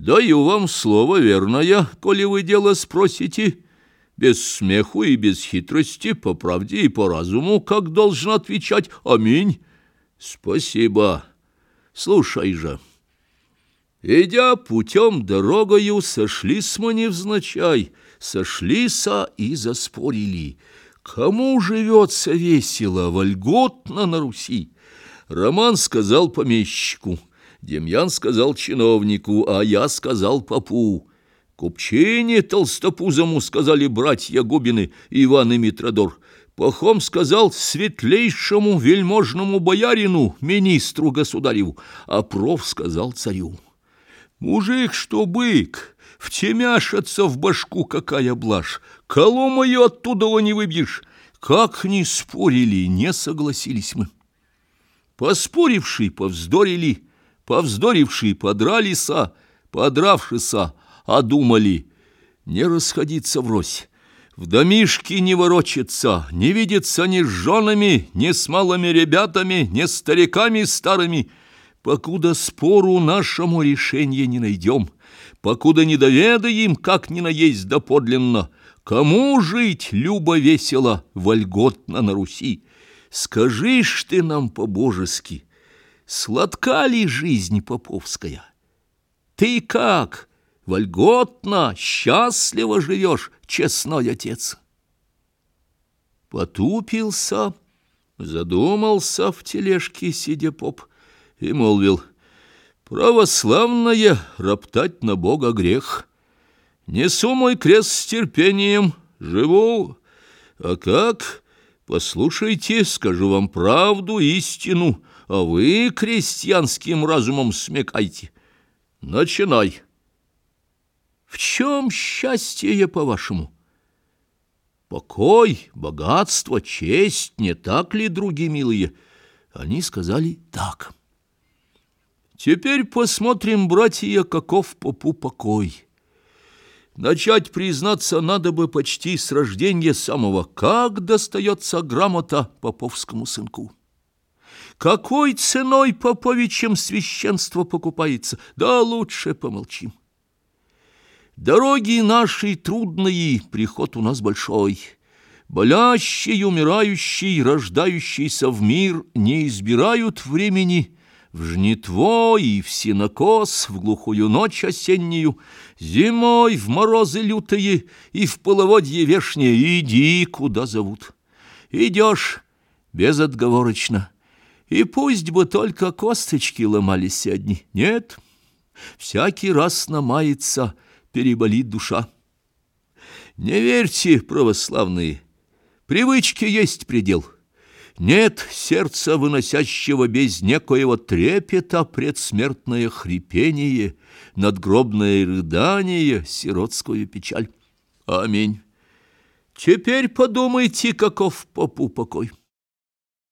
Даю вам слово верное, коли вы дело спросите, без смеху и без хитрости, по правде и по разуму, как должен отвечать. Аминь. Спасибо. Слушай же. Идя путем дорогою, сошлись мы невзначай, сошлися и заспорили. Кому живется весело, вольготно на Руси? Роман сказал помещику, Демьян сказал чиновнику, а я сказал попу. Купчине толстопузому сказали братья Губины, Иван и Митродор. Пахом сказал светлейшему вельможному боярину, министру государеву, а проф сказал царю. Мужик, что бык, втемяшится в башку какая блажь, колом ее оттуда не выбьешь. Как ни спорили, не согласились мы. Поспорившие повздорили, повздорившие подралися, подравшися, а думали не расходиться врозь. В домишке не ворочаться, не видеться ни с женами, ни с малыми ребятами, ни с стариками старыми, покуда спору нашему решения не найдем, покуда не доведаем, как ни наесть доподлинно, кому жить любо-весело, вольготно на Руси. Скажишь ты нам по-божески, сладка ли жизнь поповская? Ты как, вольготно, счастливо живешь, честной отец? Потупился, задумался в тележке, сидя поп, и молвил, «Православное роптать на Бога грех. Несу мой крест с терпением, живу, а как...» Послушайте, скажу вам правду, истину, а вы крестьянским разумом смекайте. Начинай. В чем счастье, по-вашему? Покой, богатство, честь, не так ли, други милые? Они сказали так. Теперь посмотрим, братья, каков попу покой. Начать, признаться, надо бы почти с рождения самого, как достается грамота поповскому сынку. Какой ценой поповичем священство покупается? Да лучше помолчим. Дороги наши трудные, приход у нас большой. Болящий, умирающий, рождающийся в мир не избирают времени, в жнитво и в синокос, в глухую ночь осеннюю, зимой в морозы лютые и в половодье вешнее, иди, куда зовут. Идешь безотговорочно, и пусть бы только косточки ломались одни. Нет, всякий раз намается, переболит душа. Не верьте, православные, привычки есть предел — нет сердца, выносящего без некоего трепета предсмертное хрипение, надгробное рыдание, сиротскую печаль. Аминь. Теперь подумайте, каков попу покой.